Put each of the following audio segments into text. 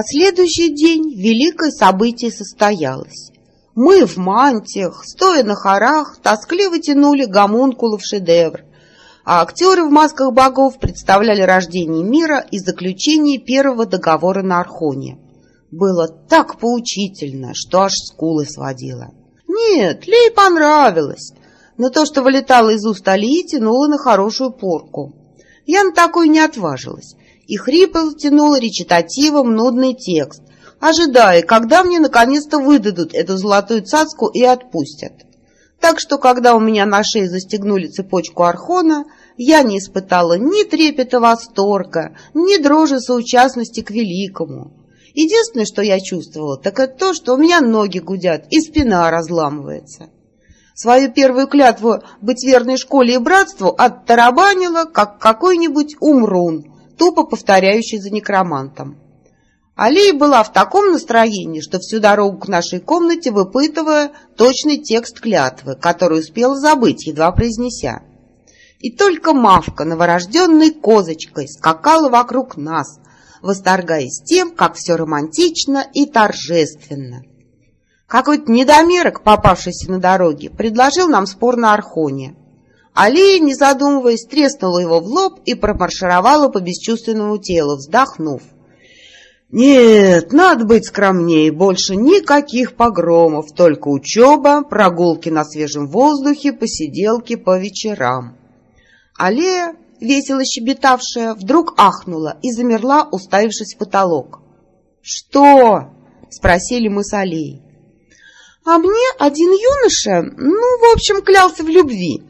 На следующий день великое событие состоялось. Мы в мантиях, стоя на хорах, тоскливо тянули гомункулов шедевр, а актеры в масках богов представляли рождение мира и заключение первого договора на Архоне. Было так поучительно, что аж скулы сводило. Нет, Лей понравилось, но то, что вылетало из уст Алии, тянуло на хорошую порку. Я на такое не отважилась, и хрипло тянула речитативом нудный текст, ожидая, когда мне наконец-то выдадут эту золотую цацку и отпустят. Так что, когда у меня на шее застегнули цепочку архона, я не испытала ни трепета восторга, ни дрожи соучастности к великому. Единственное, что я чувствовала, так это то, что у меня ноги гудят и спина разламывается. Свою первую клятву быть верной школе и братству оттарабанила, как какой-нибудь умрун, тупо повторяющий за некромантом. Алия была в таком настроении, что всю дорогу к нашей комнате выпытывая точный текст клятвы, который успела забыть, едва произнеся. И только Мавка, новорожденной козочкой, скакала вокруг нас, восторгаясь тем, как все романтично и торжественно. Какой-то недомерок, попавшийся на дороге, предложил нам спор на Архоне. Алия, не задумываясь, треснула его в лоб и промаршировала по бесчувственному телу, вздохнув. Нет, надо быть скромнее, больше никаких погромов, только учеба, прогулки на свежем воздухе, посиделки по вечерам. Аллея, весело щебетавшая, вдруг ахнула и замерла, уставившись в потолок. «Что?» — спросили мы с Аллеей. «А мне один юноша, ну, в общем, клялся в любви.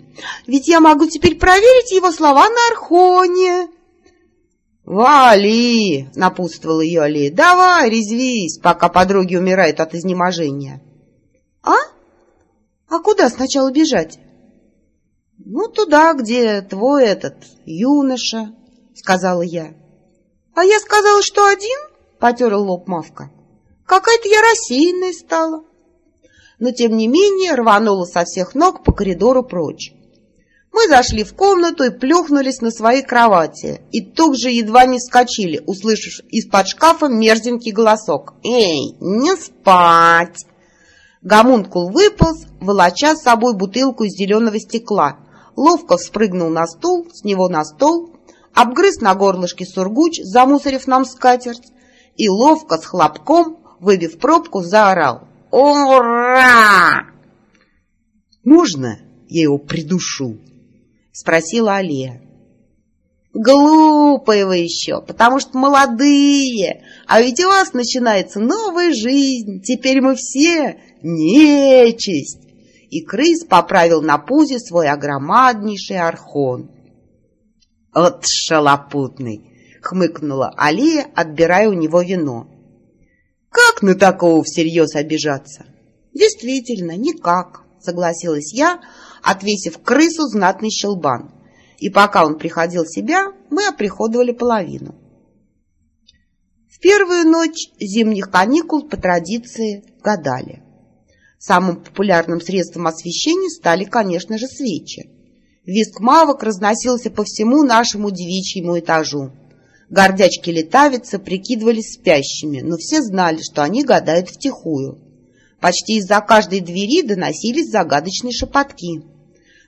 Ведь я могу теперь проверить его слова на Архоне». «Вали!» — напутствовал ее Али. «Давай, резвись, пока подруги умирают от изнеможения». «А? А куда сначала бежать?» «Ну, туда, где твой этот юноша», — сказала я. «А я сказала, что один?» — потерла лоб Мавка. «Какая-то я рассеянная стала». Но, тем не менее, рванула со всех ног по коридору прочь. Мы зашли в комнату и плюхнулись на свои кровати. И тут же едва не вскочили, услышав из-под шкафа мерзенький голосок. «Эй, не спать!» Гомункул выполз, волоча с собой бутылку из зеленого стекла. Ловко спрыгнул на стул, с него на стол, обгрыз на горлышке сургуч, замусорив нам скатерть, и ловко с хлопком, выбив пробку, заорал. «Ура!» «Можно я его придушу?» — спросила Алия. «Глупые вы еще, потому что молодые, а ведь у вас начинается новая жизнь, теперь мы все нечисть!» И крыс поправил на пузе свой огромаднейший архон. «От шалопутный!» — хмыкнула Алия, отбирая у него вино. «Как на такого всерьез обижаться?» «Действительно, никак», — согласилась я, — отвесив крысу знатный щелбан. И пока он приходил в себя, мы оприходовали половину. В первую ночь зимних каникул по традиции гадали. Самым популярным средством освещения стали, конечно же, свечи. Виск мавок разносился по всему нашему девичьему этажу. Гордячки-летавицы прикидывались спящими, но все знали, что они гадают втихую. Почти из-за каждой двери доносились загадочные шепотки.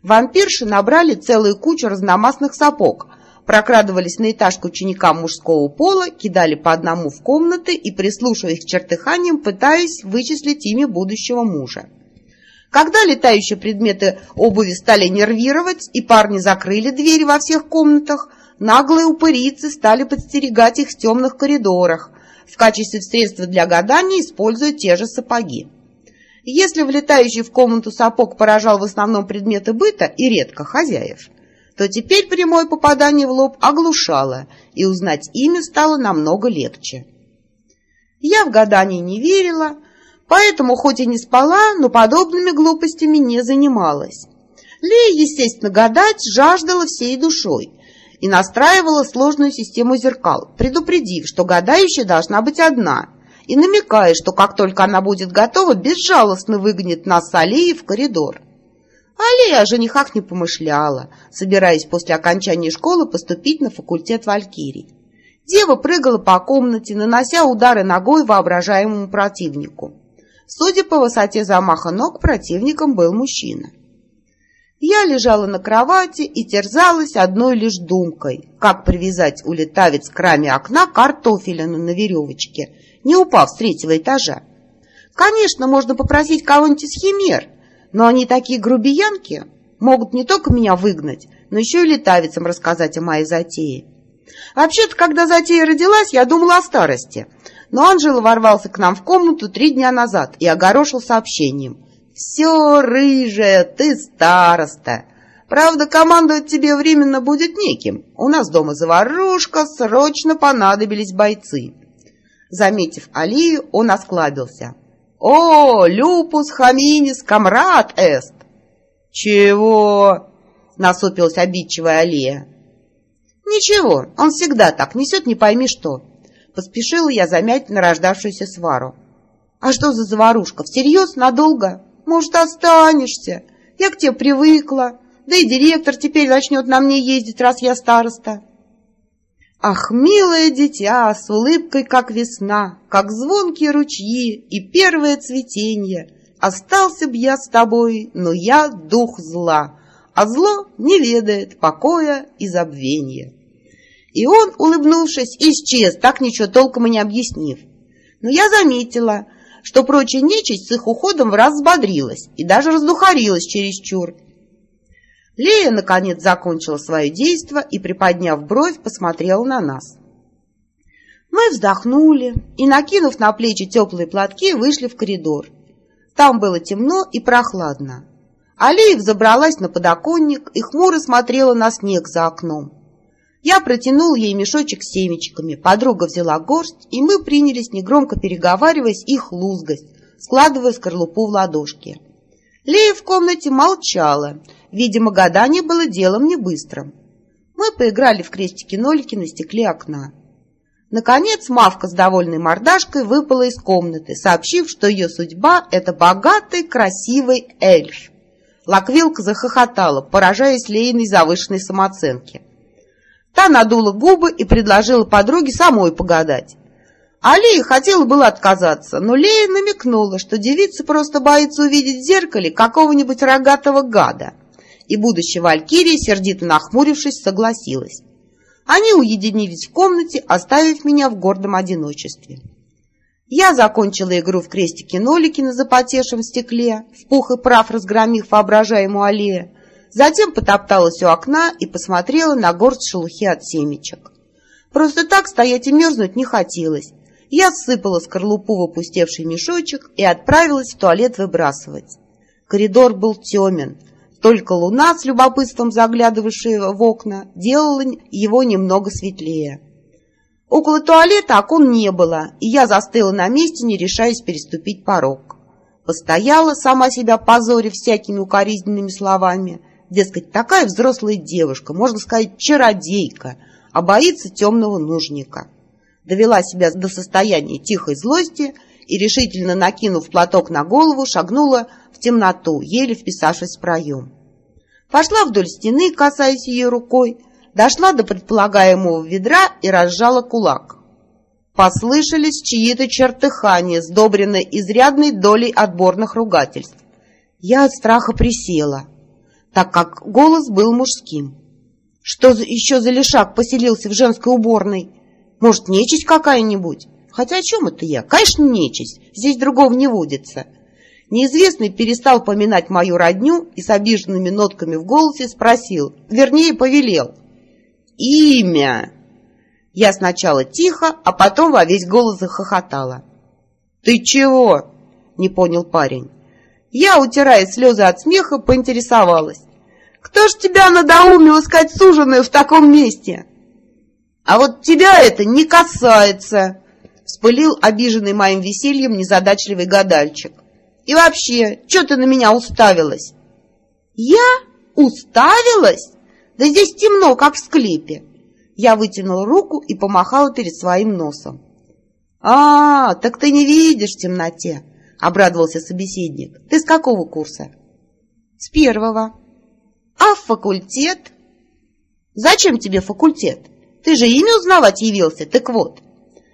Вампирши набрали целую кучу разномастных сапог, прокрадывались на этаж к ученикам мужского пола, кидали по одному в комнаты и, прислушиваясь к чертыханиям, пытаясь вычислить имя будущего мужа. Когда летающие предметы обуви стали нервировать и парни закрыли двери во всех комнатах, наглые упырицы стали подстерегать их в темных коридорах, в качестве средства для гадания используя те же сапоги. Если влетающий в комнату сапог поражал в основном предметы быта и редко хозяев, то теперь прямое попадание в лоб оглушало, и узнать имя стало намного легче. Я в гадание не верила, поэтому хоть и не спала, но подобными глупостями не занималась. Лея, естественно, гадать жаждала всей душой и настраивала сложную систему зеркал, предупредив, что гадающая должна быть одна – и намекая, что как только она будет готова, безжалостно выгонит нас с Алией в коридор. Алия о женихах не помышляла, собираясь после окончания школы поступить на факультет Валькирий. Дева прыгала по комнате, нанося удары ногой воображаемому противнику. Судя по высоте замаха ног, противником был мужчина. Я лежала на кровати и терзалась одной лишь думкой, как привязать улетавец к раме окна картофелину на веревочке, не упав с третьего этажа. Конечно, можно попросить кого-нибудь из химер, но они такие грубиянки, могут не только меня выгнать, но еще и летавицам рассказать о моей затее. Вообще-то, когда затея родилась, я думала о старости, но Анжела ворвался к нам в комнату три дня назад и огорошил сообщением. «Все, рыжая, ты староста. Правда, командовать тебе временно будет неким. У нас дома заварушка, срочно понадобились бойцы». Заметив Алию, он осклабился. «О, люпус хаминис камрад эст!» «Чего?» — насупилась обидчивая Алия. «Ничего, он всегда так, несет не пойми что». Поспешила я замять нарождавшуюся свару. «А что за заварушка? Всерьез? Надолго? Может, останешься? Я к тебе привыкла. Да и директор теперь начнет на мне ездить, раз я староста». Ах, милое дитя, с улыбкой, как весна, Как звонкие ручьи и первое цветенье, Остался б я с тобой, но я дух зла, А зло не ведает покоя и забвения. И он, улыбнувшись, исчез, так ничего толком и не объяснив. Но я заметила, что прочая нечисть с их уходом в раз взбодрилась и даже раздухарилась чересчур, Лея, наконец, закончила свое действо и, приподняв бровь, посмотрела на нас. Мы вздохнули и, накинув на плечи теплые платки, вышли в коридор. Там было темно и прохладно. Алиев забралась на подоконник и хмуро смотрела на снег за окном. Я протянул ей мешочек с семечками, подруга взяла горсть, и мы принялись, негромко переговариваясь, их лузгость, складывая скорлупу в ладошки. Лея в комнате молчала, Видимо, гадание было делом не быстрым. Мы поиграли в крестики-нолики на стекле окна. Наконец Мавка с довольной мордашкой выпала из комнаты, сообщив, что ее судьба — это богатый, красивый эльф. Лаквилка захохотала, поражаясь Лейной завышенной самооценке. Та надула губы и предложила подруге самой погадать. Алия хотела было отказаться, но Лея намекнула, что девица просто боится увидеть в зеркале какого-нибудь рогатого гада и будущая Валькирия, сердито нахмурившись, согласилась. Они уединились в комнате, оставив меня в гордом одиночестве. Я закончила игру в крестики-нолики на запотевшем стекле, в пух и прав разгромив воображаемую аллею, затем потопталась у окна и посмотрела на горсть шелухи от семечек. Просто так стоять и мерзнуть не хотелось. Я сыпала скорлупу в опустевший мешочек и отправилась в туалет выбрасывать. Коридор был темен, только луна, с любопытством заглядывавшая в окна, делала его немного светлее. Около туалета окон не было, и я застыла на месте, не решаясь переступить порог. Постояла, сама себя позорив всякими укоризненными словами. Дескать, такая взрослая девушка, можно сказать, чародейка, а боится темного нужника. Довела себя до состояния тихой злости и, решительно накинув платок на голову, шагнула в темноту, еле вписавшись в проем. Пошла вдоль стены, касаясь ее рукой, дошла до предполагаемого ведра и разжала кулак. Послышались чьи-то чертыхания, сдобренные изрядной долей отборных ругательств. Я от страха присела, так как голос был мужским. Что еще за лишак поселился в женской уборной? Может, нечисть какая-нибудь? Хотя о чем это я? Конечно, нечисть. Здесь другого не водится. Неизвестный перестал поминать мою родню и с обиженными нотками в голосе спросил, вернее, повелел. «Имя!» Я сначала тихо, а потом во весь голос захохотала. «Ты чего?» — не понял парень. Я, утирая слезы от смеха, поинтересовалась. «Кто ж тебя надоумил искать суженую в таком месте?» «А вот тебя это не касается!» — вспылил обиженный моим весельем незадачливый гадальчик. «И вообще, что ты на меня уставилась?» «Я? Уставилась? Да здесь темно, как в склепе!» Я вытянула руку и помахала перед своим носом. «А, так ты не видишь в темноте!» — обрадовался собеседник. «Ты с какого курса?» «С первого». «А факультет?» «Зачем тебе факультет?» Ты же имя узнавать явился, так вот.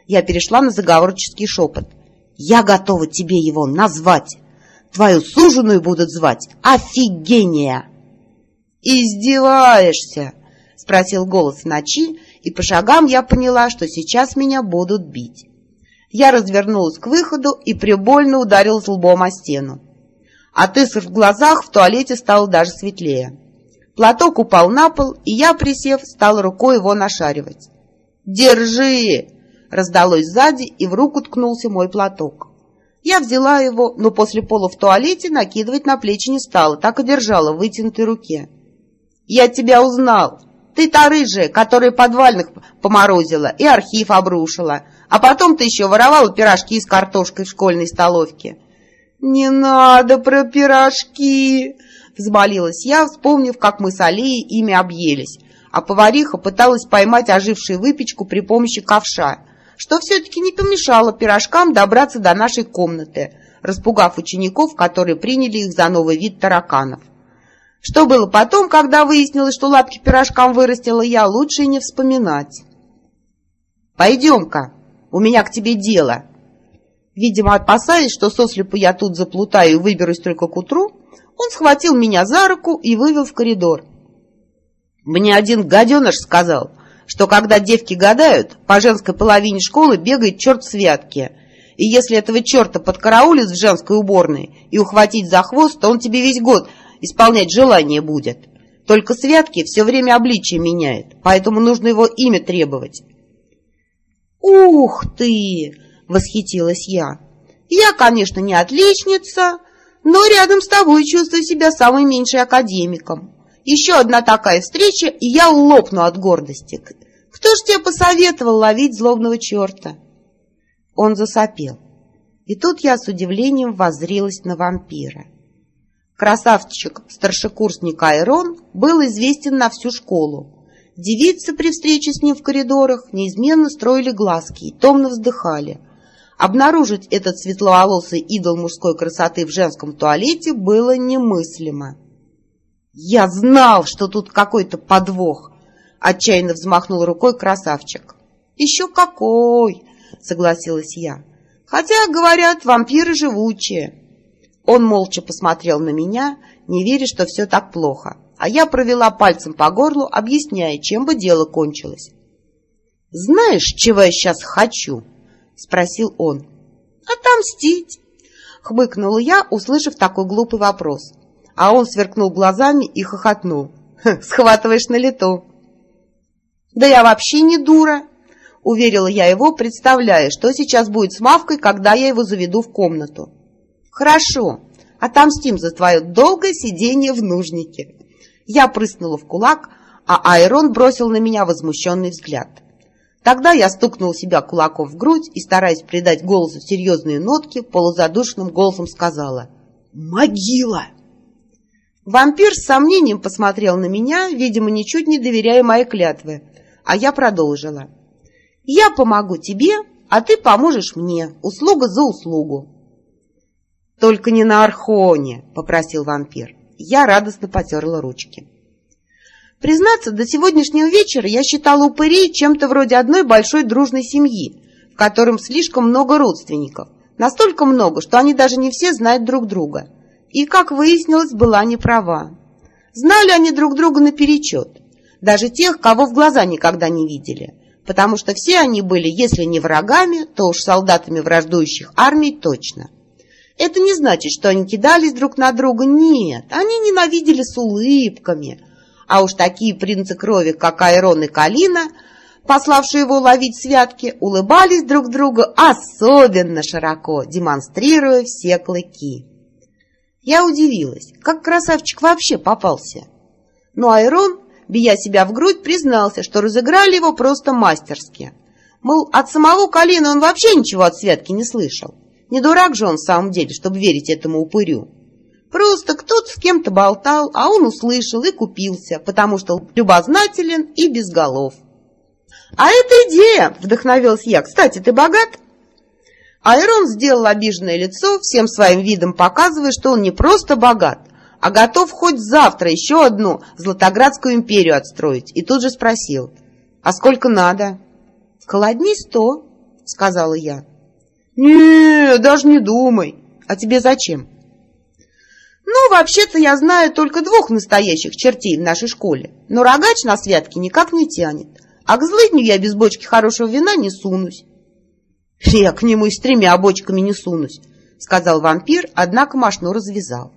Я перешла на заговорческий шепот. Я готова тебе его назвать. Твою суженую будут звать Офигения. «Издеваешься?» — спросил голос ночи, и по шагам я поняла, что сейчас меня будут бить. Я развернулась к выходу и прибольно ударил лбом о стену. От искр в глазах в туалете стало даже светлее. Платок упал на пол, и я, присев, стал рукой его нашаривать. «Держи!» — раздалось сзади, и в руку ткнулся мой платок. Я взяла его, но после пола в туалете накидывать на плечи не стала, так и держала в вытянутой руке. «Я тебя узнал!» Ты та рыжая, которая подвальных поморозила и архив обрушила. А потом ты еще воровала пирожки с картошкой в школьной столовке. «Не надо про пирожки!» Взмолилась я, вспомнив, как мы с Алией ими объелись. А повариха пыталась поймать ожившую выпечку при помощи ковша, что все-таки не помешало пирожкам добраться до нашей комнаты, распугав учеников, которые приняли их за новый вид тараканов. Что было потом, когда выяснилось, что лапки пирожкам вырастила я, лучше не вспоминать. «Пойдем-ка, у меня к тебе дело». Видимо, опасаясь, что сослепу я тут заплутаю и выберусь только к утру, он схватил меня за руку и вывел в коридор. Мне один гаденыш сказал, что когда девки гадают, по женской половине школы бегает черт святки, и если этого черта подкараулить в женской уборной и ухватить за хвост, то он тебе весь год исполнять желание будет. Только Святки все время обличие меняет, поэтому нужно его имя требовать. «Ух ты!» — восхитилась я. «Я, конечно, не отличница, но рядом с тобой чувствую себя самым меньшей академиком. Еще одна такая встреча, и я лопну от гордости. Кто ж тебе посоветовал ловить злобного черта?» Он засопел. И тут я с удивлением воззрилась на вампира. Красавчик-старшекурсник Айрон был известен на всю школу. Девицы при встрече с ним в коридорах неизменно строили глазки и томно вздыхали. Обнаружить этот светловолосый идол мужской красоты в женском туалете было немыслимо. «Я знал, что тут какой-то подвох!» — отчаянно взмахнул рукой красавчик. «Еще какой!» — согласилась я. «Хотя, говорят, вампиры живучие». Он молча посмотрел на меня, не веря, что все так плохо, а я провела пальцем по горлу, объясняя, чем бы дело кончилось. «Знаешь, чего я сейчас хочу?» — спросил он. «Отомстить!» — хмыкнула я, услышав такой глупый вопрос. А он сверкнул глазами и хохотнул. «Схватываешь на лету!» «Да я вообще не дура!» — уверила я его, представляя, что сейчас будет с Мавкой, когда я его заведу в комнату. «Хорошо, отомстим за твое долгое сидение в нужнике». Я прыснула в кулак, а Айрон бросил на меня возмущенный взгляд. Тогда я стукнул себя кулаком в грудь и, стараясь придать голосу серьезные нотки, полузадушенным голосом сказала «Могила!». Вампир с сомнением посмотрел на меня, видимо, ничуть не доверяя моей клятвы, а я продолжила. «Я помогу тебе, а ты поможешь мне, услуга за услугу». «Только не на Архоне», — попросил вампир. Я радостно потерла ручки. Признаться, до сегодняшнего вечера я считала упырей чем-то вроде одной большой дружной семьи, в котором слишком много родственников. Настолько много, что они даже не все знают друг друга. И, как выяснилось, была не права. Знали они друг друга наперечет. Даже тех, кого в глаза никогда не видели. Потому что все они были, если не врагами, то уж солдатами враждующих армий точно. Это не значит, что они кидались друг на друга. Нет, они ненавидели с улыбками. А уж такие принцы крови, как Айрон и Калина, пославшие его ловить святки, улыбались друг другу особенно широко, демонстрируя все клыки. Я удивилась, как красавчик вообще попался. Но Айрон, бия себя в грудь, признался, что разыграли его просто мастерски. Мол, от самого Калина он вообще ничего от святки не слышал. Не дурак же он в самом деле, чтобы верить этому упырю. Просто кто-то с кем-то болтал, а он услышал и купился, потому что любознателен и без голов. «А это идея!» — вдохновилась я. «Кстати, ты богат?» Айрон сделал обиженное лицо, всем своим видом показывая, что он не просто богат, а готов хоть завтра еще одну Златоградскую империю отстроить, и тут же спросил. А сколько надо? Колодней сто, сказала я. Не, даже не думай. А тебе зачем? Ну, вообще-то я знаю только двух настоящих чертей в нашей школе, но рогач на святке никак не тянет, а к злыдню я без бочки хорошего вина не сунусь. Я к нему и с тремя бочками не сунусь, сказал вампир, однако машину развязал.